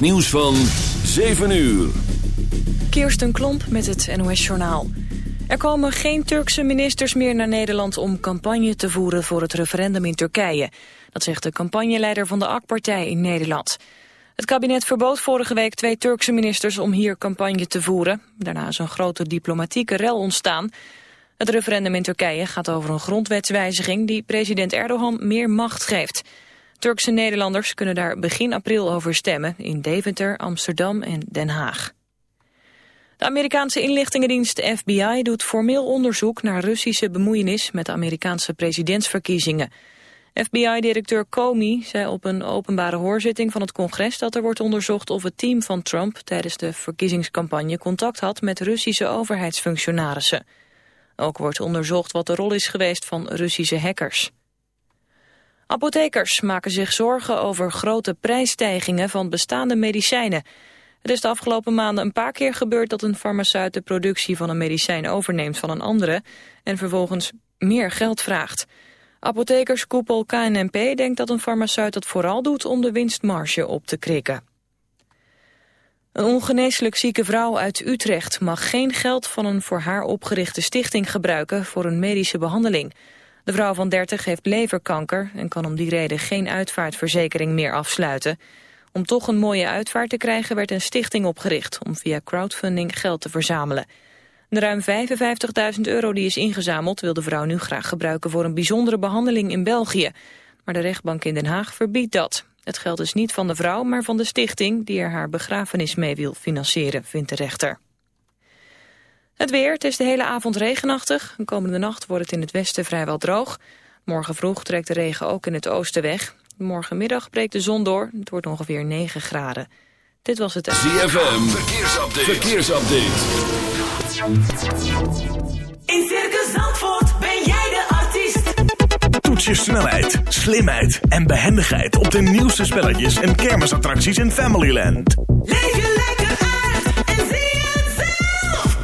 Nieuws van 7 uur. Kirsten Klomp met het NOS-journaal. Er komen geen Turkse ministers meer naar Nederland om campagne te voeren voor het referendum in Turkije. Dat zegt de campagneleider van de AK-partij in Nederland. Het kabinet verbood vorige week twee Turkse ministers om hier campagne te voeren. Daarna is een grote diplomatieke rel ontstaan. Het referendum in Turkije gaat over een grondwetswijziging die president Erdogan meer macht geeft. Turkse Nederlanders kunnen daar begin april over stemmen in Deventer, Amsterdam en Den Haag. De Amerikaanse inlichtingendienst FBI doet formeel onderzoek naar Russische bemoeienis met de Amerikaanse presidentsverkiezingen. FBI-directeur Comey zei op een openbare hoorzitting van het congres dat er wordt onderzocht of het team van Trump tijdens de verkiezingscampagne contact had met Russische overheidsfunctionarissen. Ook wordt onderzocht wat de rol is geweest van Russische hackers. Apothekers maken zich zorgen over grote prijsstijgingen van bestaande medicijnen. Het is de afgelopen maanden een paar keer gebeurd dat een farmaceut de productie van een medicijn overneemt van een andere en vervolgens meer geld vraagt. Apothekerskoepel KNNP denkt dat een farmaceut dat vooral doet om de winstmarge op te krikken. Een ongeneeslijk zieke vrouw uit Utrecht mag geen geld van een voor haar opgerichte stichting gebruiken voor een medische behandeling. De vrouw van 30 heeft leverkanker en kan om die reden geen uitvaartverzekering meer afsluiten. Om toch een mooie uitvaart te krijgen werd een stichting opgericht om via crowdfunding geld te verzamelen. De ruim 55.000 euro die is ingezameld wil de vrouw nu graag gebruiken voor een bijzondere behandeling in België. Maar de rechtbank in Den Haag verbiedt dat. Het geld is niet van de vrouw, maar van de stichting die er haar begrafenis mee wil financieren, vindt de rechter. Het weer, het is de hele avond regenachtig. De komende nacht wordt het in het westen vrijwel droog. Morgen vroeg trekt de regen ook in het oosten weg. Morgenmiddag breekt de zon door. Het wordt ongeveer 9 graden. Dit was het... ZFM, verkeersupdate. verkeersupdate. In Circus Zandvoort ben jij de artiest. Toets je snelheid, slimheid en behendigheid op de nieuwste spelletjes en kermisattracties in Familyland. Leef je lekker uit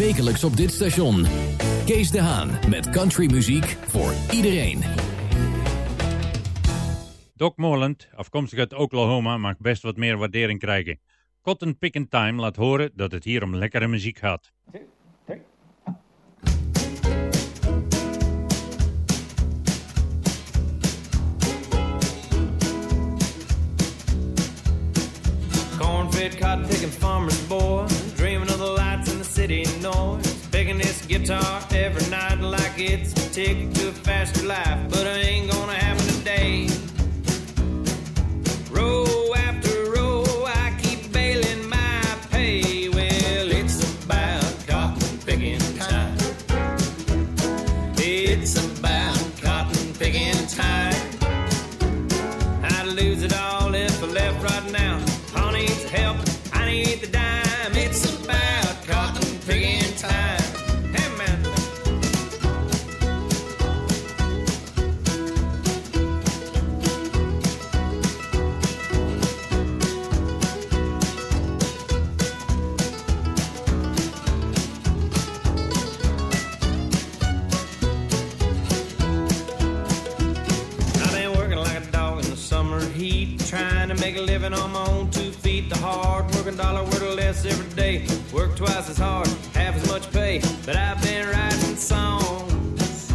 Wekelijks op dit station. Kees de Haan met countrymuziek voor iedereen. Doc Moreland, afkomstig uit Oklahoma, mag best wat meer waardering krijgen. Cotton Pickin' Time laat horen dat het hier om lekkere muziek gaat. Cornfed cotton picking farmer's boy, dreaming of the city noise. Picking this guitar every night like it's a ticket to a faster life, but it ain't gonna happen today. Row after row, I keep bailing my pay. Well, it's about cotton picking time. It's about cotton picking time. Less every day. Work twice as hard, half as much pay, but I've been writing songs.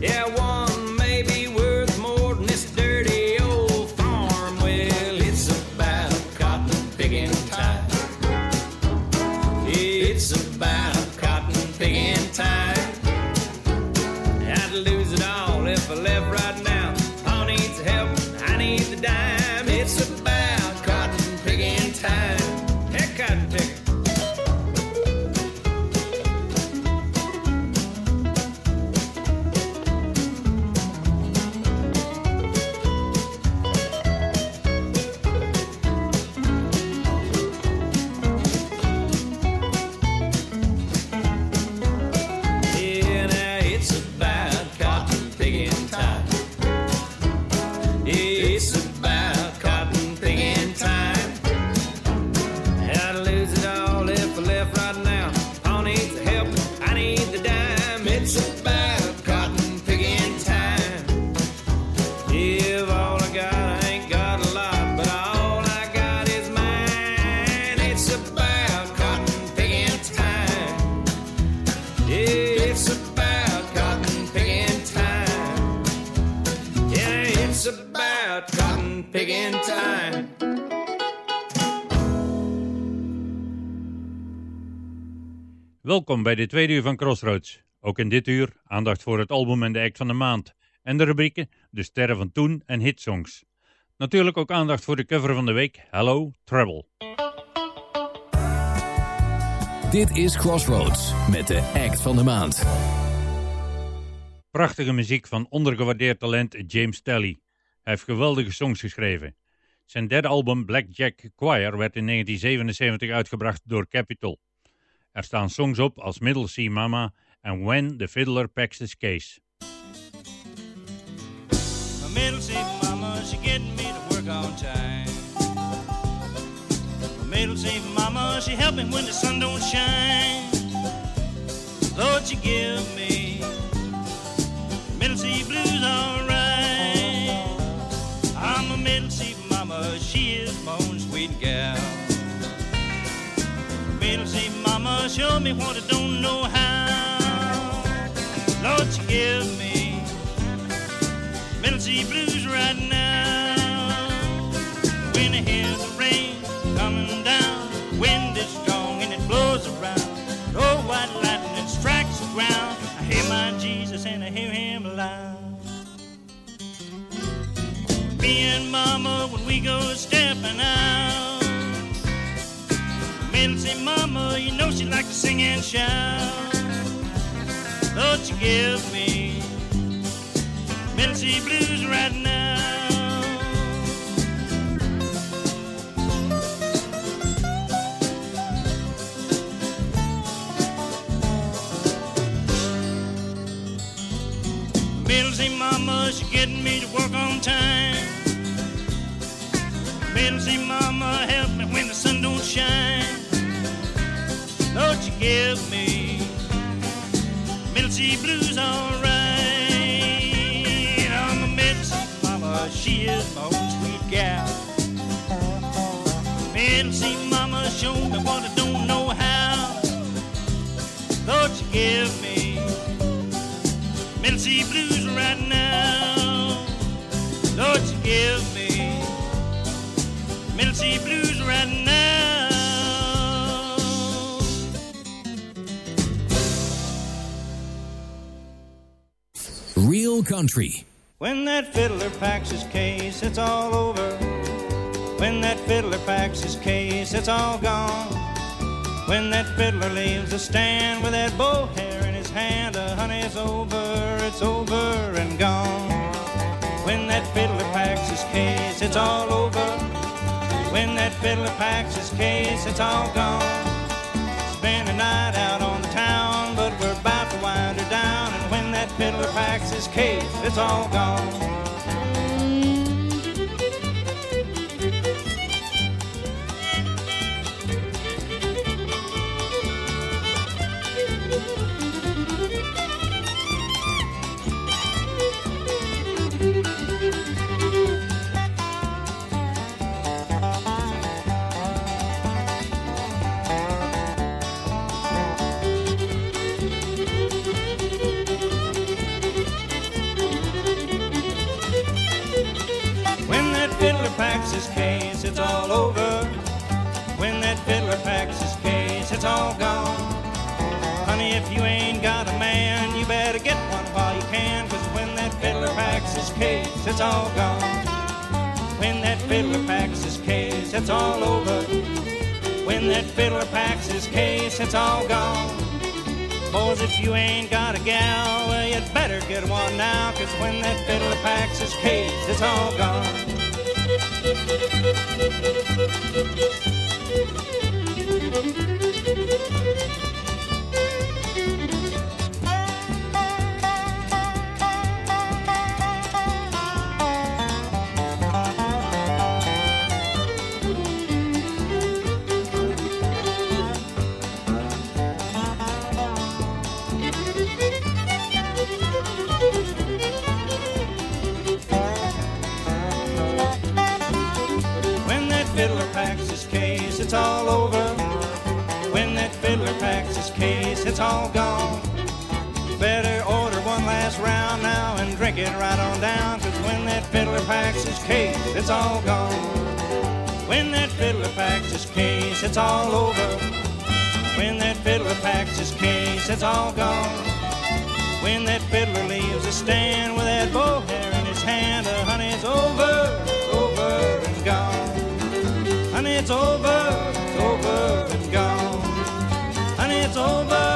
Yeah, one may be worth more than this dirty old farm. Well, it's about cotton picking time. It's about cotton picking time. I'd lose it all if I left right now. Paul needs help, I need the dime. It's about cotton picking time. Welkom bij de tweede uur van Crossroads. Ook in dit uur aandacht voor het album en de act van de maand. En de rubrieken De Sterren van Toen en Hitsongs. Natuurlijk ook aandacht voor de cover van de week Hello Trouble. Dit is Crossroads met de act van de maand. Prachtige muziek van ondergewaardeerd talent James Talley. Hij heeft geweldige songs geschreven. Zijn derde album Blackjack Choir werd in 1977 uitgebracht door Capitol. Er staan songs op als Middle Mama en When the Fiddler Packs His Case. Middle seat mama, she getting me to work on time. Middle mama, she helping when the sun don't shine. Lord, you give me middle blues, alright. I'm a middle mama, she is my sweet gal. Seat mama, show me what I don't know how. Lord, you give me seat blues right now. When I hear the rain coming down, wind is strong and it blows around. Oh, white lightning strikes the ground. I hear my Jesus and I hear him loud. Me and Mama when we go stepping out. Seat Mama, you know she likes to sing and shout. Lord, you give me seat blues right now. Seat mama, she getting me to work on time. Seat mama, help me when the sun don't shine. Lord, you give me middle seat blues, alright. I'm a middle seat mama, she is my own sweet gal. Middle seat mama, show me what I don't know how. Lord, you give me middle seat blues right now. Lord, you give me middle seat blues right now. Country. When that fiddler packs his case, it's all over. When that fiddler packs his case, it's all gone. When that fiddler leaves the stand with that bow hair in his hand, uh, honey, it's over, it's over and gone. When that fiddler packs his case, it's all over. When that fiddler packs his case, it's all gone. Spend a night out fiddler packs his case, it's all gone. it's all over. When that fiddler packs his case, it's all gone. Honey, if you ain't got a man, you better get one while you can. Cause when that fiddler packs his case, it's all gone. When that fiddler packs his case, it's all over. When that fiddler packs his case, it's all gone. Boys, if you ain't got a gal, well, you'd better get one now. Cause when that fiddler packs his case, it's all gone. Müzik all gone. Better order one last round now and drink it right on down. Cause when that fiddler packs his case, it's all gone. When that fiddler packs his case, it's all over. When that fiddler packs his case, it's all gone. When that fiddler leaves the stand with that bow hair in his hand, uh, honey, it's over, over and gone. Honey, it's over, over and gone. Honey, it's over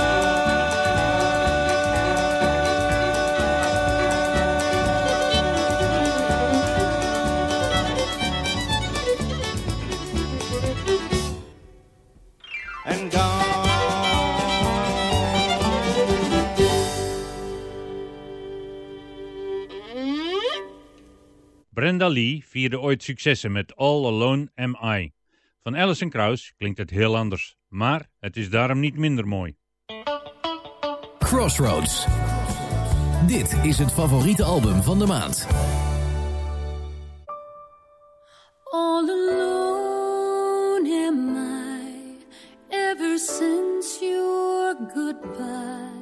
Brenda Lee vierde ooit successen met All Alone Am I. Van Alison Krauss klinkt het heel anders, maar het is daarom niet minder mooi. Crossroads. Dit is het favoriete album van de maand. All alone am I ever since your goodbye.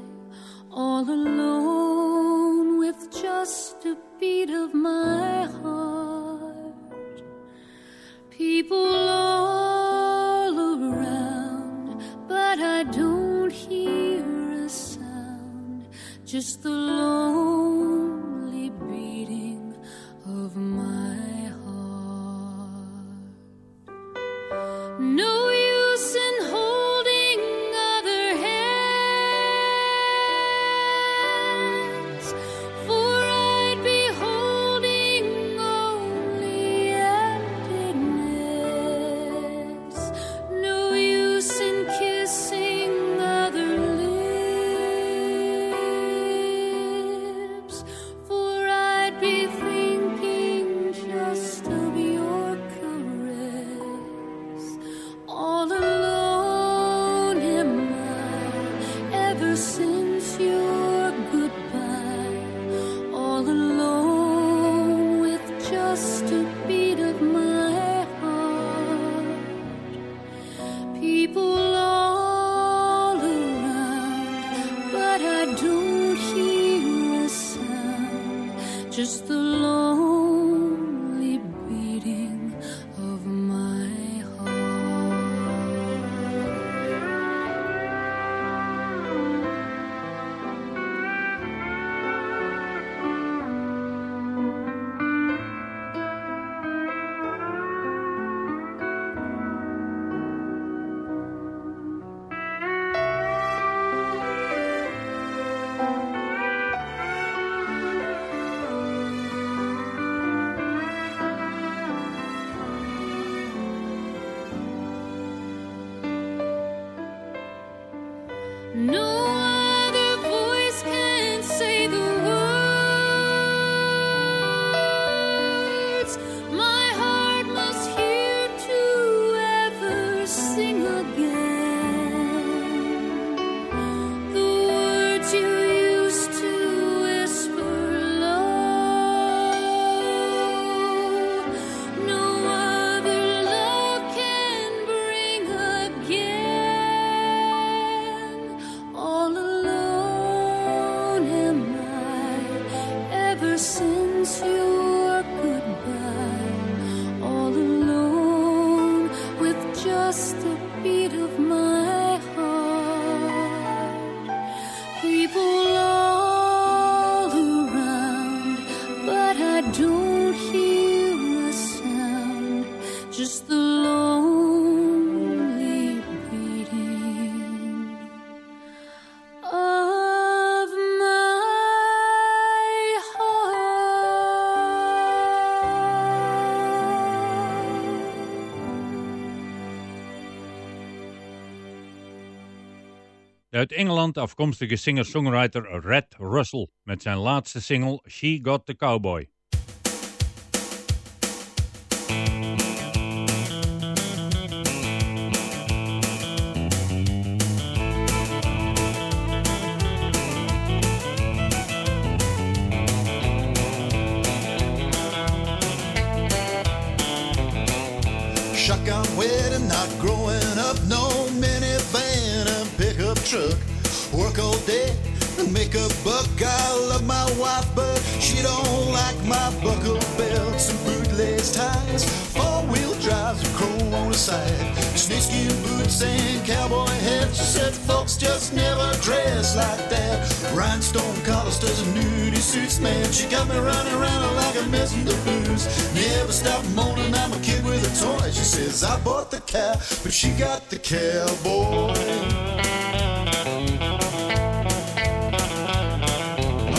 All alone with just a beat of my heart. People all around, but I don't hear a sound. Just the lonely beating of my heart. No uit Engeland afkomstige singer-songwriter Red Russell met zijn laatste single She Got the Cowboy. Stop moaning, I'm a kid with a toy. She says I bought the cow, but she got the cowboy.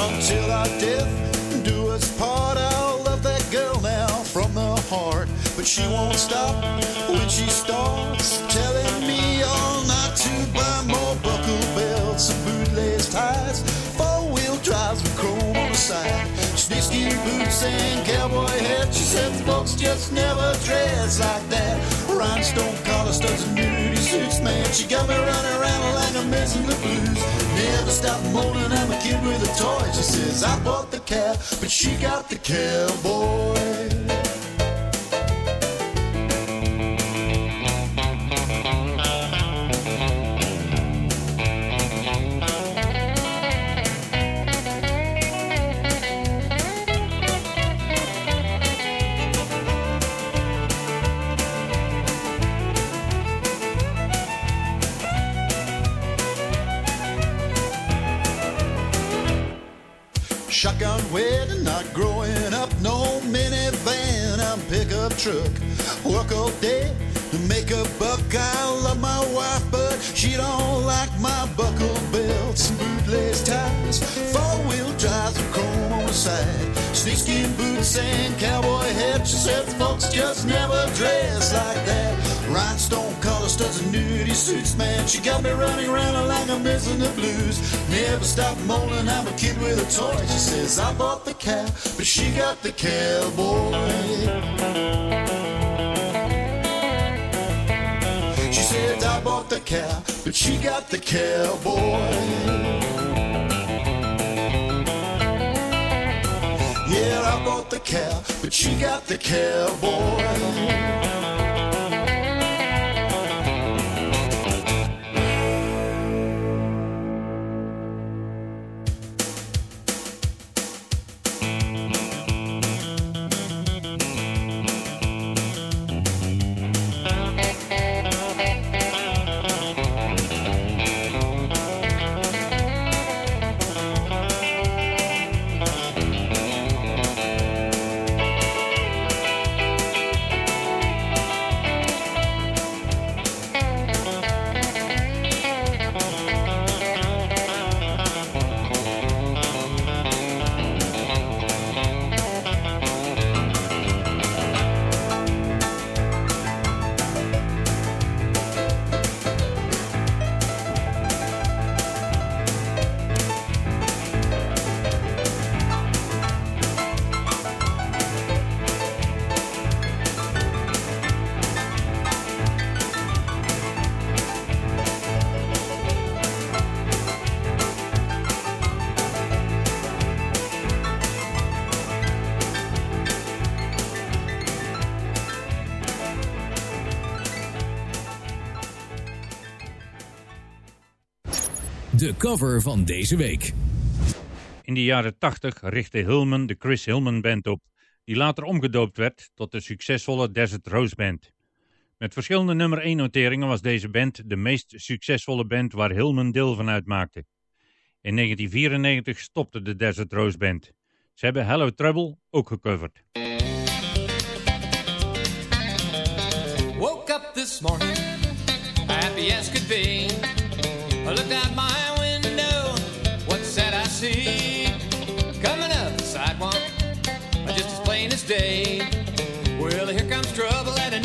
until our death do us part. I'll love that girl now from the heart, but she won't stop snakeskin boots and cowboy hats. She said folks just never dress like that. Rhinestone collar studs and nudie suits, man. She got me running around like a mess in the blues. Never stop moaning, I'm a kid with a toy. She says I bought the cow, but she got the cowboy. Truck. Work all day to make a buck. I love my wife, but she don't like my buckle belts and bootlace ties. Four wheel drives with chrome on the side, snakeskin boots and cowboy hats. She said folks just never dress like that. Rhinestone collar studs and nudie suits, man. She got me running around like I'm missing the blues. Never stop moaning, I'm a kid with a toy. She says I bought the cow, but she got the cowboy. I bought the cow, but she got the cowboy. Yeah, I bought the cow, but she got the cowboy. Cover van deze week. In de jaren 80 richtte Hillman de Chris Hillman Band op, die later omgedoopt werd tot de succesvolle Desert Rose Band. Met verschillende nummer 1 noteringen was deze band de meest succesvolle band waar Hillman deel van uitmaakte. In 1994 stopte de Desert Rose Band. Ze hebben Hello Trouble ook gecoverd. Woke up this morning, happy as could be. Day. Well, here comes trouble that I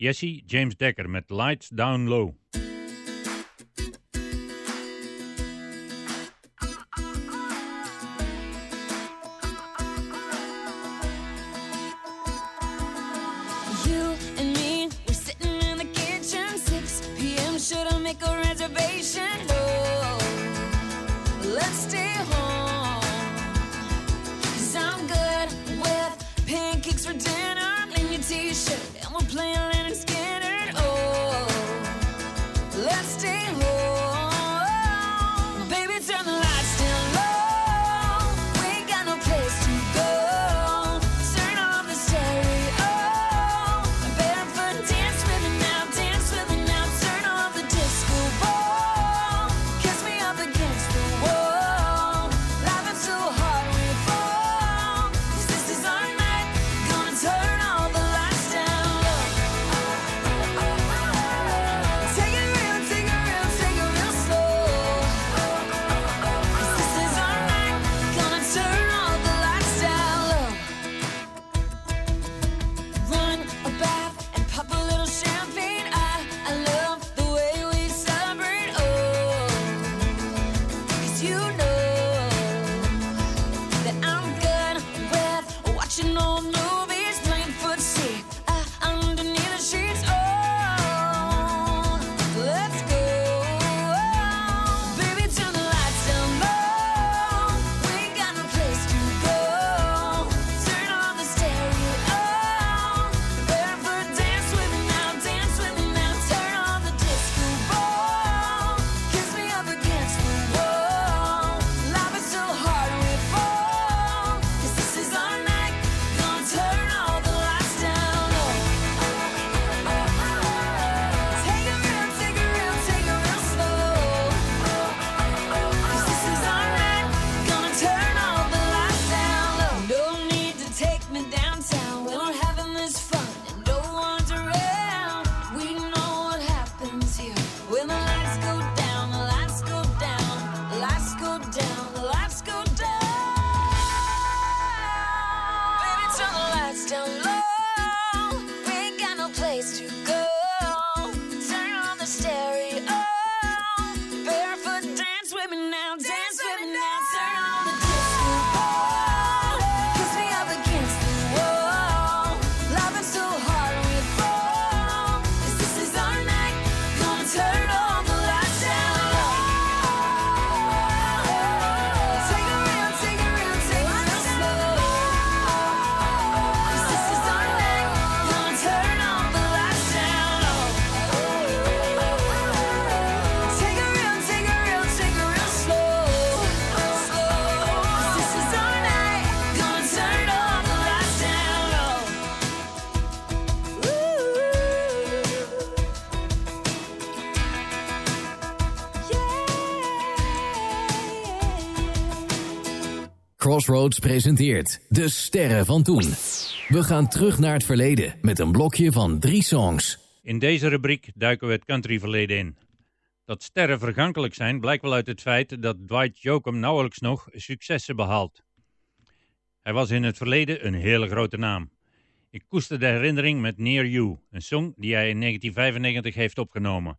Jessie James Decker met Lights Down Low. Crossroads presenteert De Sterren van Toen. We gaan terug naar het verleden met een blokje van drie songs. In deze rubriek duiken we het countryverleden in. Dat sterren vergankelijk zijn blijkt wel uit het feit dat Dwight Jokum nauwelijks nog successen behaalt. Hij was in het verleden een hele grote naam. Ik koester de herinnering met Near You, een song die hij in 1995 heeft opgenomen.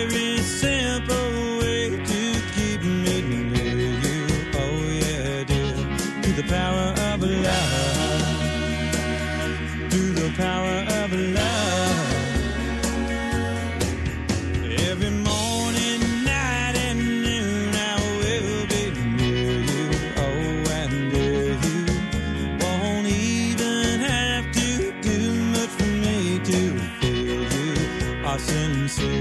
see.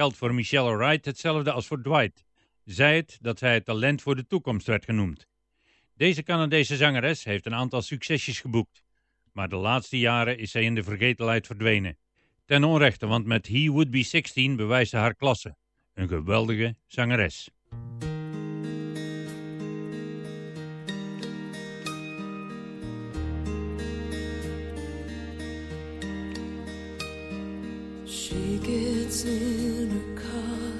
geldt voor Michelle Wright hetzelfde als voor Dwight. Zij het dat zij het talent voor de toekomst werd genoemd. Deze Canadese zangeres heeft een aantal succesjes geboekt. Maar de laatste jaren is zij in de vergetelheid verdwenen. Ten onrechte, want met He Would Be 16 bewijst ze haar klasse. Een geweldige zangeres. She gets in her car.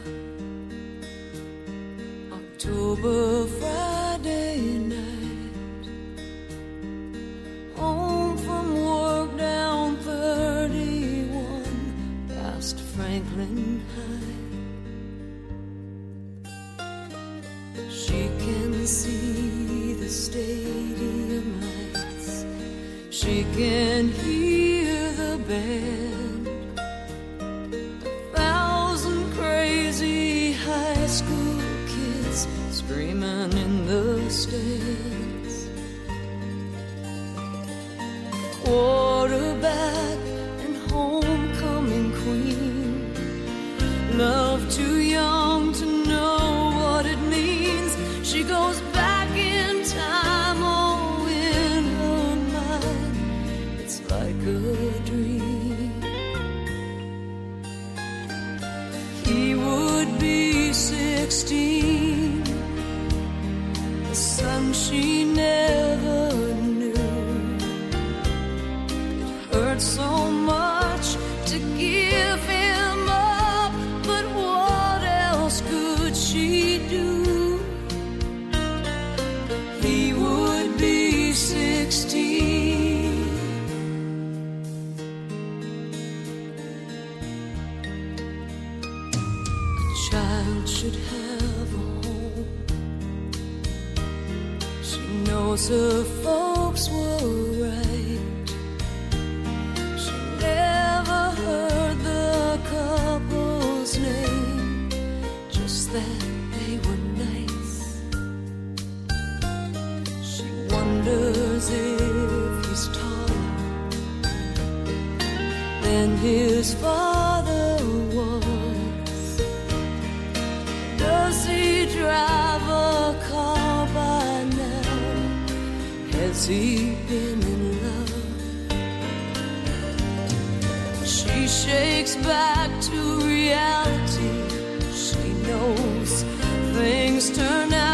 October Friday night. Oh, deeping in love. She shakes back to reality. She knows things turn out.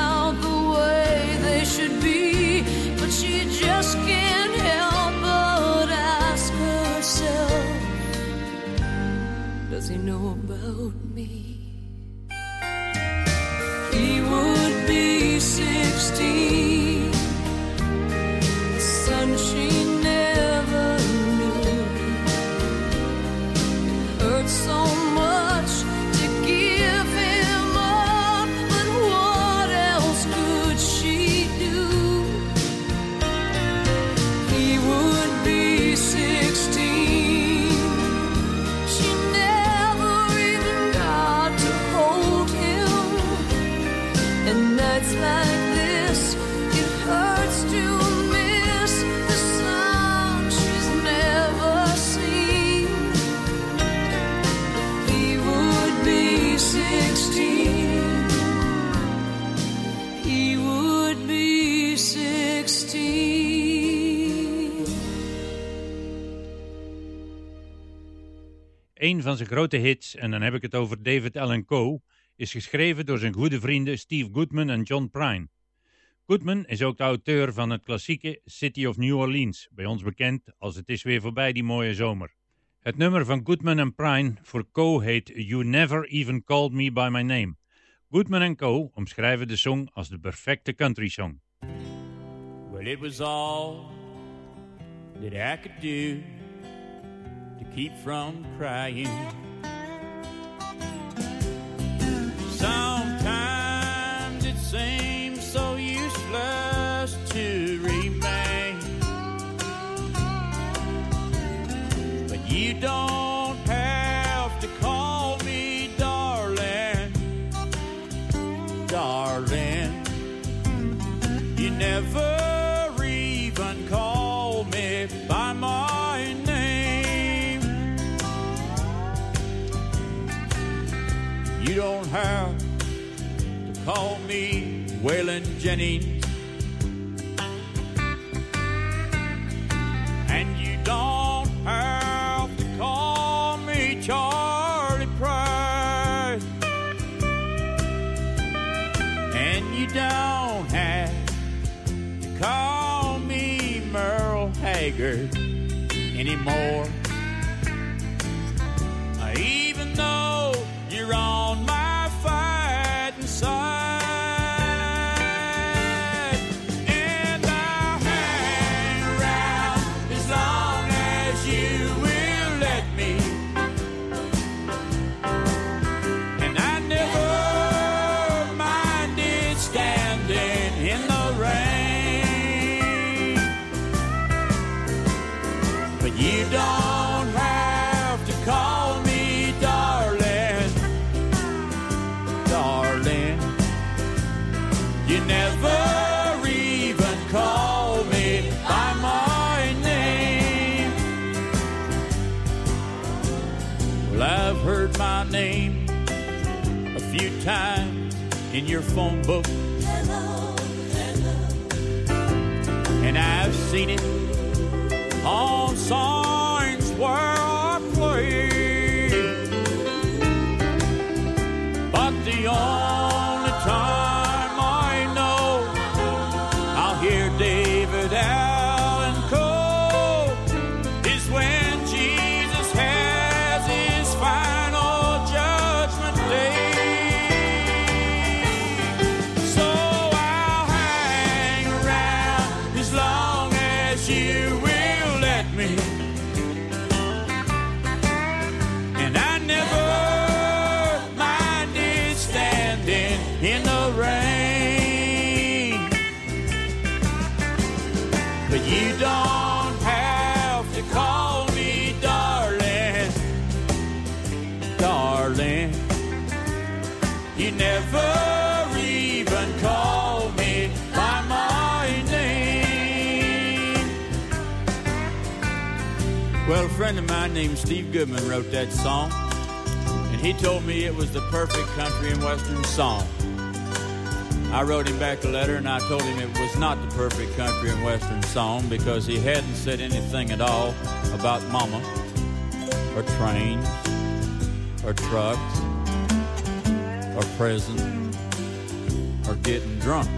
Een van zijn grote hits, en dan heb ik het over David Allen Coe, is geschreven door zijn goede vrienden Steve Goodman en John Prine. Goodman is ook de auteur van het klassieke City of New Orleans, bij ons bekend als Het is weer voorbij die mooie zomer. Het nummer van Goodman en Prine voor Coe heet You Never Even Called Me By My Name. Goodman en Coe omschrijven de song als de perfecte country song. It was all I could do keep from crying. Waylon Jennings. And you don't have to call me Charlie Price. And you don't have to call me Merle Haggard anymore. Your phone book. And I've seen it on signs friend of mine named Steve Goodman wrote that song, and he told me it was the perfect country and western song. I wrote him back a letter and I told him it was not the perfect country and western song because he hadn't said anything at all about Mama. or trains, or trucks, or prison, or getting drunk.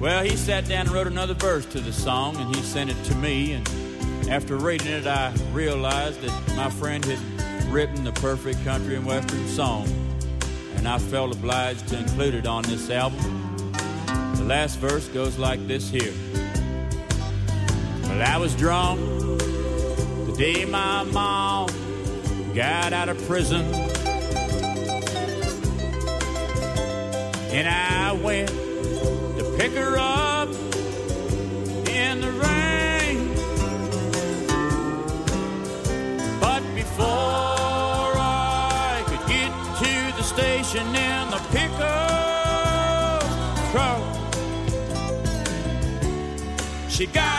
Well, he sat down and wrote another verse to the song, and he sent it to me. And after reading it, I realized that my friend had written the perfect country and western song, and I felt obliged to include it on this album. The last verse goes like this here. Well, I was drunk the day my mom got out of prison. And I went to pick her up she got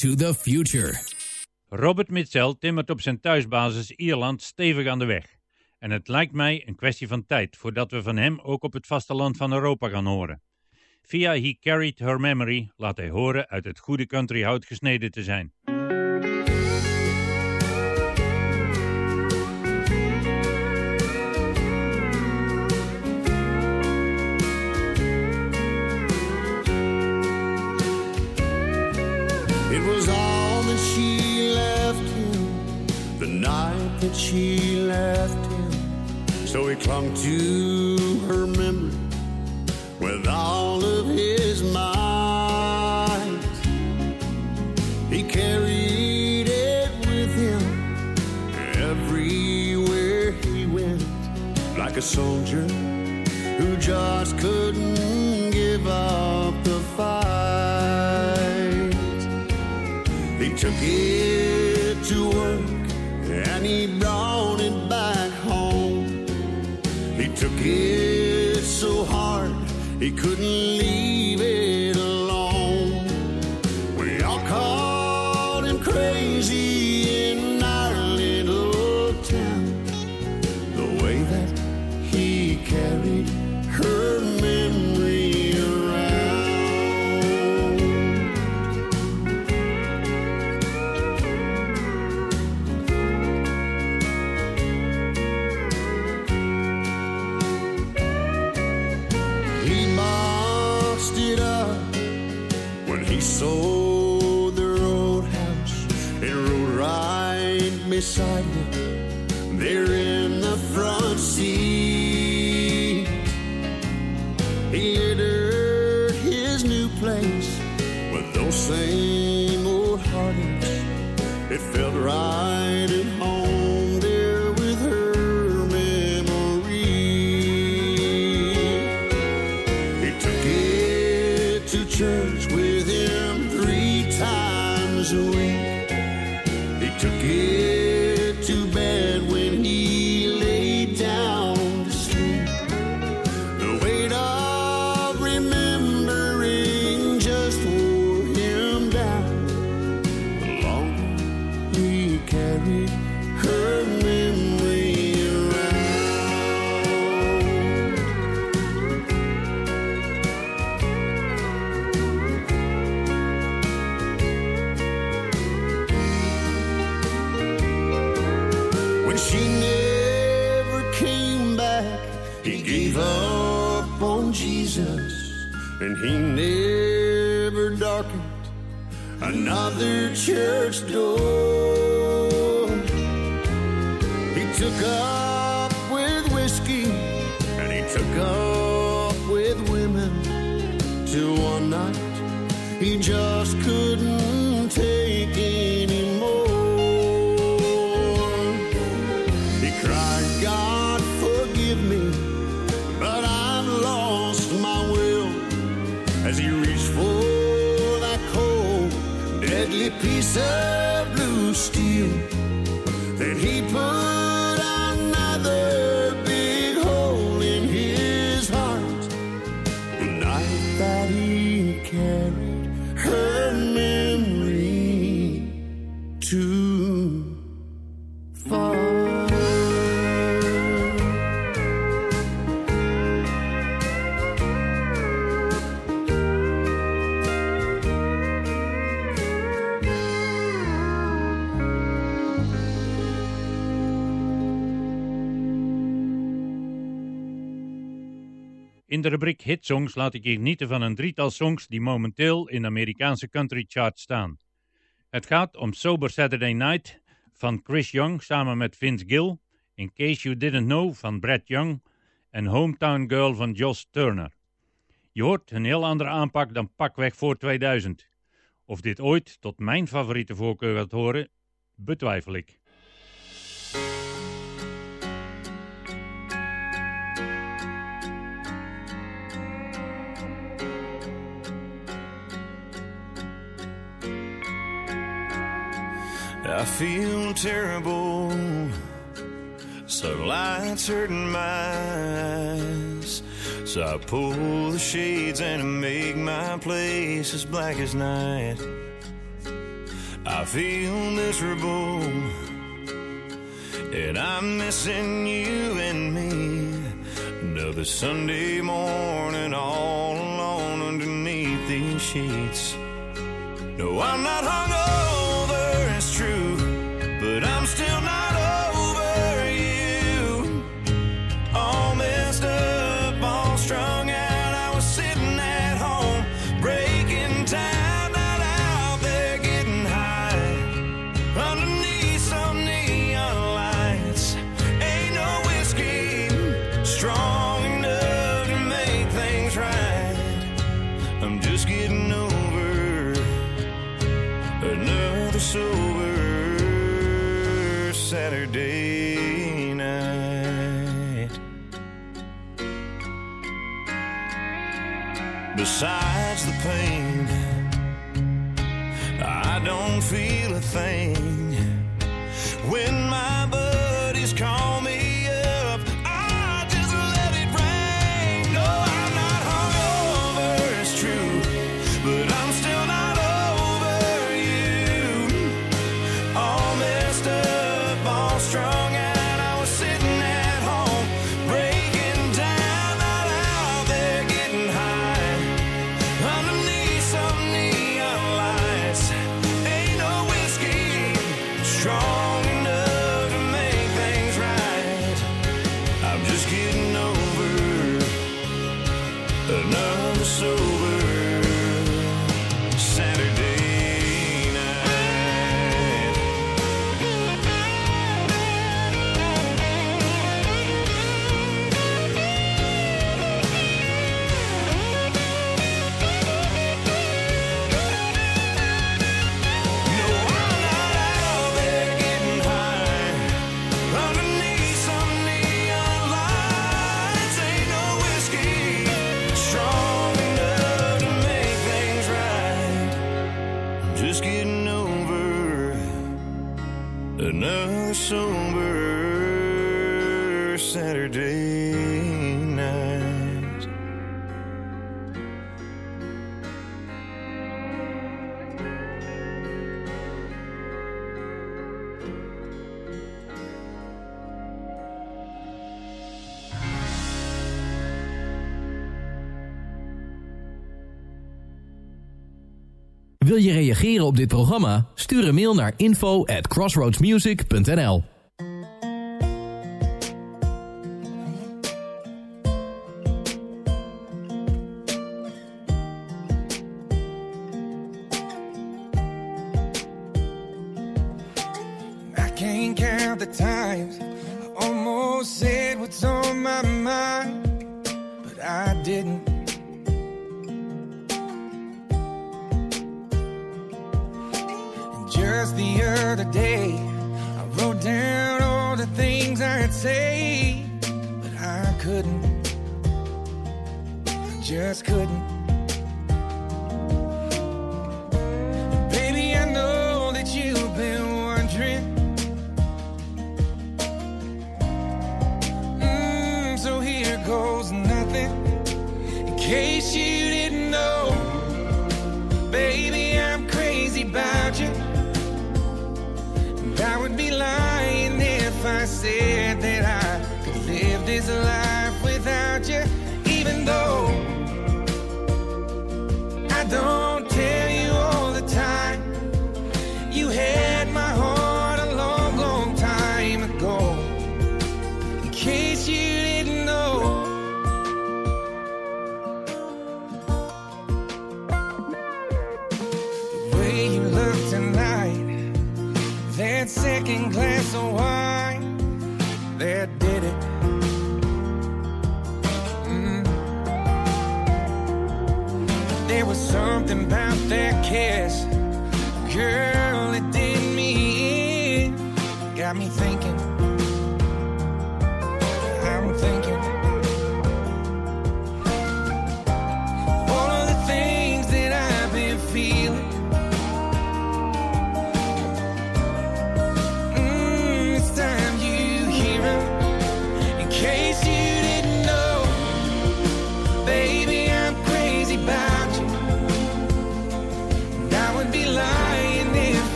to the Future. Robert Mitchell timmert op zijn thuisbasis Ierland stevig aan de weg. En het lijkt mij een kwestie van tijd voordat we van hem ook op het vasteland van Europa gaan horen. Via He Carried Her Memory laat hij horen uit het goede countryhout gesneden te zijn. It was all that she left him the night that she left him. So he clung to her memory with all of his might. He carried it with him everywhere he went, like a soldier who just couldn't give up took it to work and he brought it back home. He took it so hard he couldn't leave it rubriek Hitsongs laat ik je genieten van een drietal songs die momenteel in de Amerikaanse country chart staan. Het gaat om Sober Saturday Night van Chris Young samen met Vince Gill, In Case You Didn't Know van Brad Young en Hometown Girl van Josh Turner. Je hoort een heel andere aanpak dan pakweg voor 2000. Of dit ooit tot mijn favoriete voorkeur gaat horen, betwijfel ik. I feel terrible. Sunlight's hurting my eyes. So I pull the shades and make my place as black as night. I feel miserable. And I'm missing you and me. Another Sunday morning all alone underneath these sheets. No, I'm not hungover, op dit programma? Stuur een mail naar info at crossroadsmusic.nl I I almost said what's on my mind. other day. I wrote down all the things I'd say, but I couldn't. I just couldn't.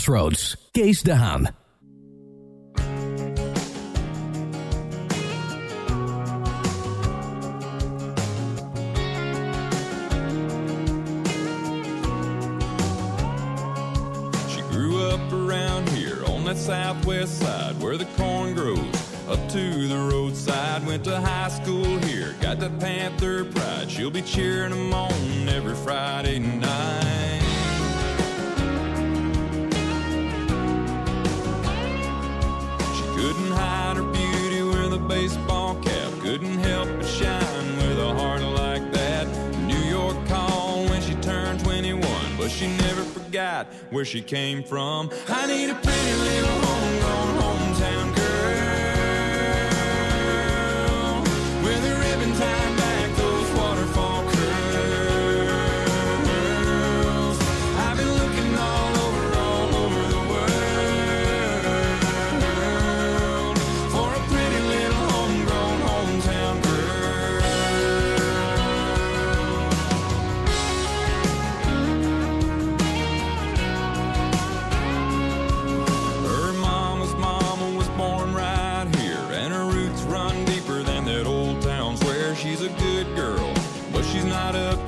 Crossroads, Kees de Haan. She grew up around here on that southwest side where the corn grows up to the roadside. Went to high school here, got that Panther pride. She'll be cheering them on every Friday night. baseball cap couldn't help but shine with a heart like that. New York called when she turned 21, but she never forgot where she came from. I need a pretty little homegrown home.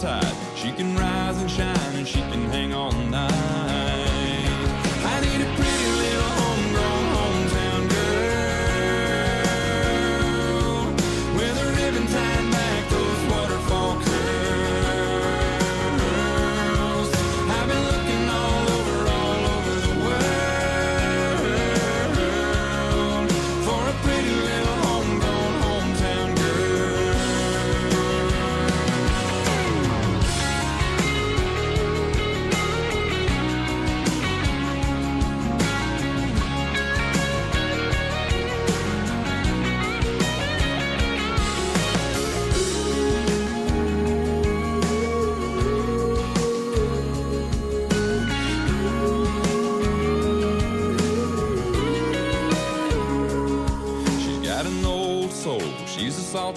tide. She can rise and shine and she can hang on.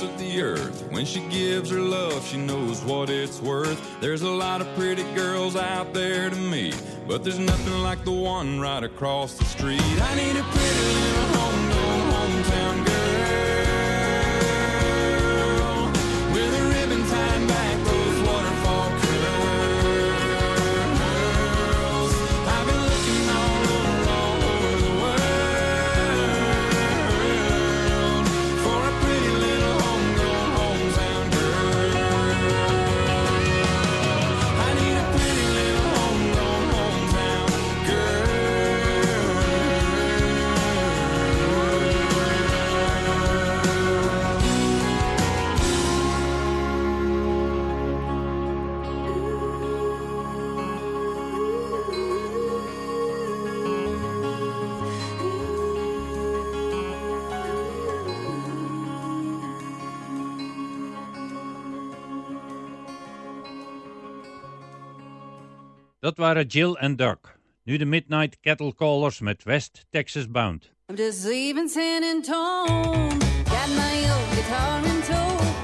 Of the earth. When she gives her love, she knows what it's worth. There's a lot of pretty girls out there to meet, but there's nothing like the one right across the street. I need a pretty little homegrown hometown girl Dat waren Jill en Doug. Nu de Midnight Cattle Callers met West Texas Bound. I'm just leaving San Antone. Got my old guitar in tow.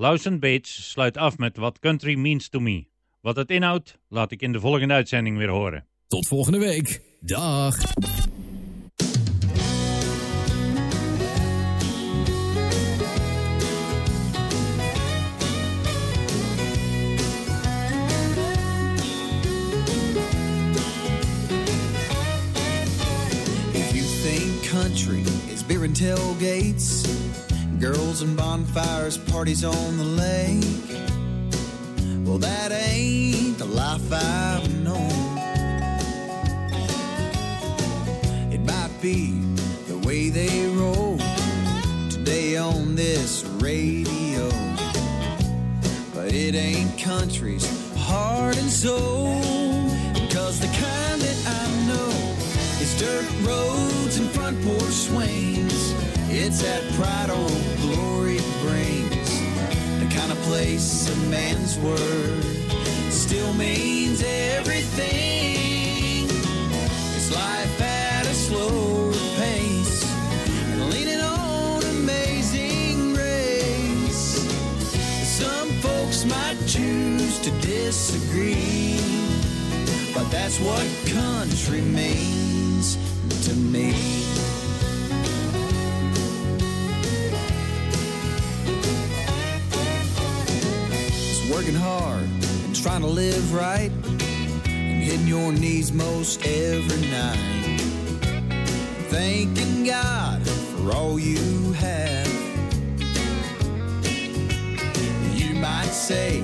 Lawson Bates sluit af met What Country Means to Me. Wat het inhoudt, laat ik in de volgende uitzending weer horen. Tot volgende week. Dag. If you think country is beer and tailgates, girls and bonfires, parties on the lake, well, that ain't the life I've known. It might be the way they roll today on this radio, but it ain't country's heart and soul. Cause the kind that I know is dirt roads and front porch swings. It's that pride old glory brings. The kind of place a man's word still means everything. It's life at a slower pace and leaning on amazing grace. Some folks might choose to disagree, but that's what country means working hard and trying to live right and hitting your knees most every night. Thanking God for all you have. You might say,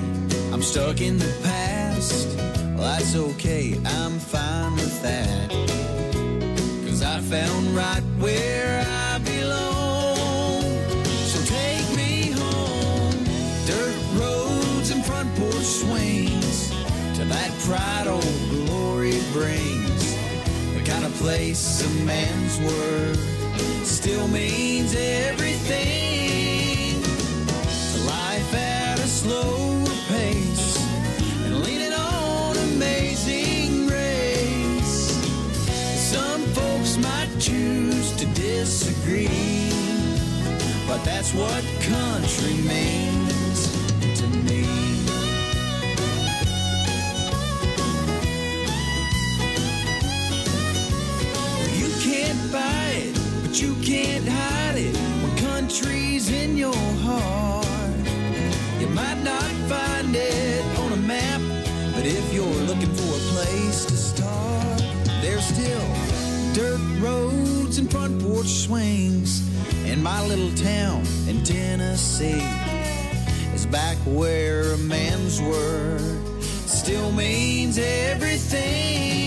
I'm stuck in the past. Well, that's okay, I'm fine with that. Cause I found right where I pride old glory brings. The kind of place a man's word still means everything. Life at a slower pace and leaning on amazing grace. Some folks might choose to disagree, but that's what country means to me. Buy it, but you can't hide it when country's in your heart. You might not find it on a map, but if you're looking for a place to start, there's still dirt roads and front porch swings. And my little town in Tennessee is back where a man's word still means everything.